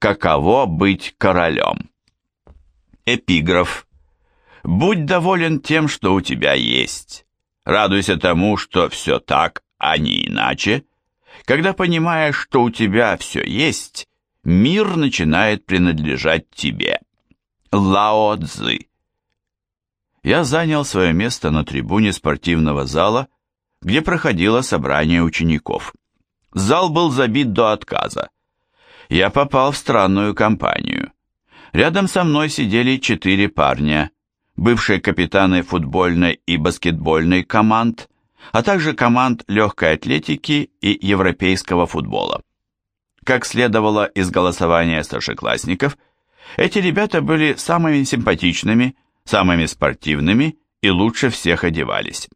Каково быть королем? Эпиграф. Будь доволен тем, что у тебя есть. Радуйся тому, что все так, а не иначе. Когда понимаешь, что у тебя все есть, мир начинает принадлежать тебе. Лао Цзы. Я занял свое место на трибуне спортивного зала, где проходило собрание учеников. Зал был забит до отказа я попал в странную компанию. Рядом со мной сидели четыре парня, бывшие капитаны футбольной и баскетбольной команд, а также команд легкой атлетики и европейского футбола. Как следовало из голосования старшеклассников, эти ребята были самыми симпатичными, самыми спортивными и лучше всех одевались.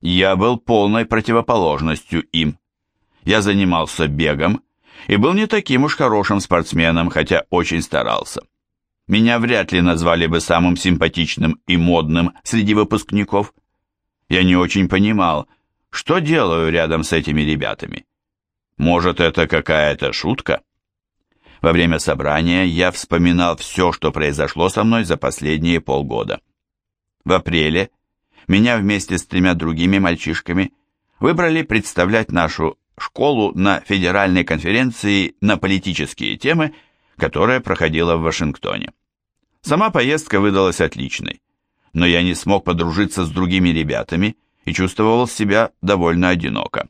Я был полной противоположностью им. Я занимался бегом, и был не таким уж хорошим спортсменом, хотя очень старался. Меня вряд ли назвали бы самым симпатичным и модным среди выпускников. Я не очень понимал, что делаю рядом с этими ребятами. Может, это какая-то шутка? Во время собрания я вспоминал все, что произошло со мной за последние полгода. В апреле меня вместе с тремя другими мальчишками выбрали представлять нашу школу на Федеральной конференции на политические темы, которая проходила в Вашингтоне. Сама поездка выдалась отличной, но я не смог подружиться с другими ребятами и чувствовал себя довольно одиноко.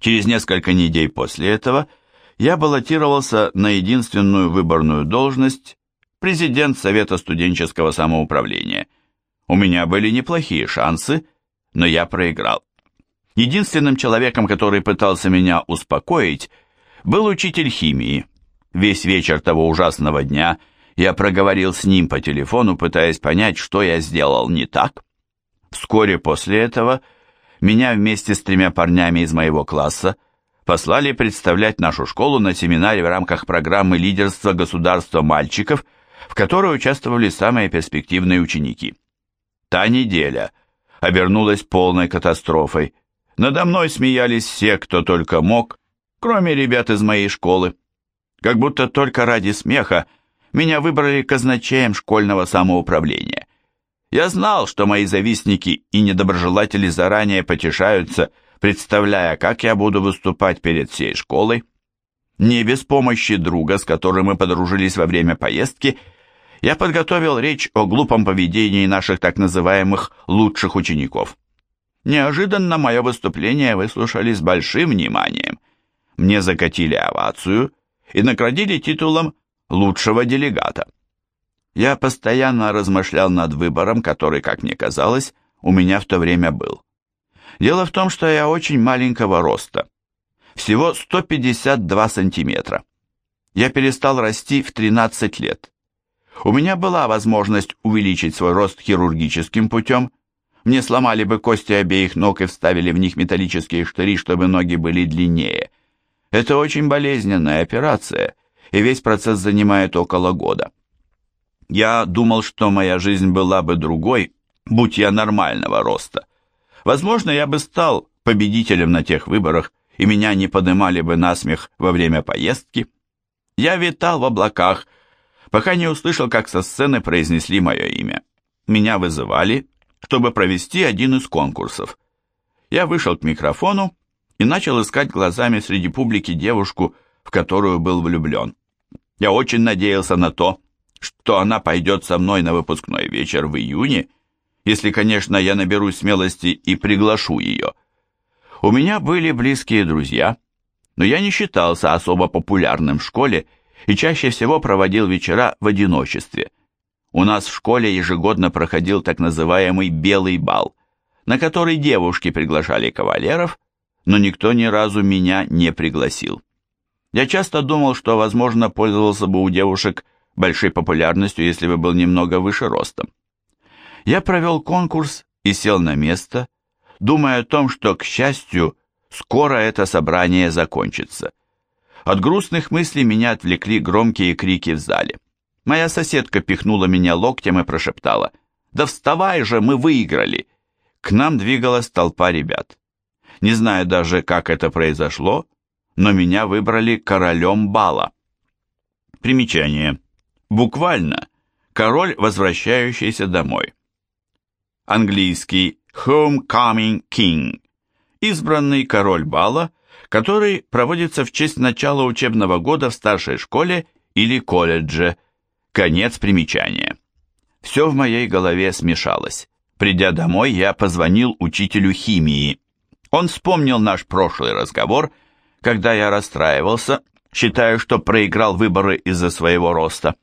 Через несколько недель после этого я баллотировался на единственную выборную должность президент Совета студенческого самоуправления. У меня были неплохие шансы, но я проиграл. Единственным человеком, который пытался меня успокоить, был учитель химии. Весь вечер того ужасного дня я проговорил с ним по телефону, пытаясь понять, что я сделал не так. Вскоре после этого меня вместе с тремя парнями из моего класса послали представлять нашу школу на семинаре в рамках программы лидерства государства мальчиков, в которой участвовали самые перспективные ученики. Та неделя обернулась полной катастрофой. Надо мной смеялись все, кто только мог, кроме ребят из моей школы. Как будто только ради смеха меня выбрали казначеем школьного самоуправления. Я знал, что мои завистники и недоброжелатели заранее потешаются, представляя, как я буду выступать перед всей школой. Не без помощи друга, с которым мы подружились во время поездки, я подготовил речь о глупом поведении наших так называемых лучших учеников. Неожиданно мое выступление выслушали с большим вниманием. Мне закатили овацию и наградили титулом лучшего делегата. Я постоянно размышлял над выбором, который, как мне казалось, у меня в то время был. Дело в том, что я очень маленького роста. Всего 152 сантиметра. Я перестал расти в 13 лет. У меня была возможность увеличить свой рост хирургическим путем, мне сломали бы кости обеих ног и вставили в них металлические штыри, чтобы ноги были длиннее. Это очень болезненная операция, и весь процесс занимает около года. Я думал, что моя жизнь была бы другой, будь я нормального роста. Возможно, я бы стал победителем на тех выборах, и меня не поднимали бы на смех во время поездки. Я витал в облаках, пока не услышал, как со сцены произнесли мое имя. Меня вызывали, чтобы провести один из конкурсов. Я вышел к микрофону и начал искать глазами среди публики девушку, в которую был влюблен. Я очень надеялся на то, что она пойдет со мной на выпускной вечер в июне, если, конечно, я наберусь смелости и приглашу ее. У меня были близкие друзья, но я не считался особо популярным в школе и чаще всего проводил вечера в одиночестве – у нас в школе ежегодно проходил так называемый «белый бал», на который девушки приглашали кавалеров, но никто ни разу меня не пригласил. Я часто думал, что, возможно, пользовался бы у девушек большой популярностью, если бы был немного выше ростом. Я провел конкурс и сел на место, думая о том, что, к счастью, скоро это собрание закончится. От грустных мыслей меня отвлекли громкие крики в зале. Моя соседка пихнула меня локтем и прошептала. «Да вставай же, мы выиграли!» К нам двигалась толпа ребят. Не знаю даже, как это произошло, но меня выбрали королем бала. Примечание. Буквально «король, возвращающийся домой». Английский Homecoming King. Избранный король бала, который проводится в честь начала учебного года в старшей школе или колледже. Конец примечания. Все в моей голове смешалось. Придя домой, я позвонил учителю химии. Он вспомнил наш прошлый разговор, когда я расстраивался, считая, что проиграл выборы из-за своего роста.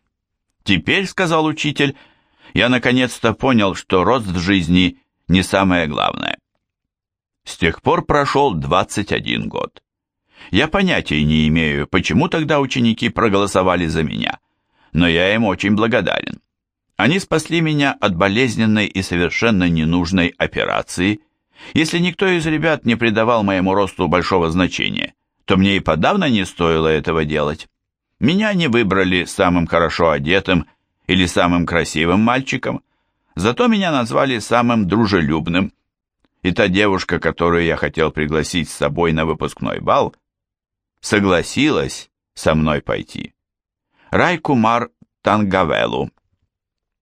«Теперь», — сказал учитель, — «я наконец-то понял, что рост в жизни не самое главное». С тех пор прошел 21 год. Я понятия не имею, почему тогда ученики проголосовали за меня, но я им очень благодарен. Они спасли меня от болезненной и совершенно ненужной операции. Если никто из ребят не придавал моему росту большого значения, то мне и подавно не стоило этого делать. Меня не выбрали самым хорошо одетым или самым красивым мальчиком, зато меня назвали самым дружелюбным. И та девушка, которую я хотел пригласить с собой на выпускной бал, согласилась со мной пойти. Райкумар Тангавелу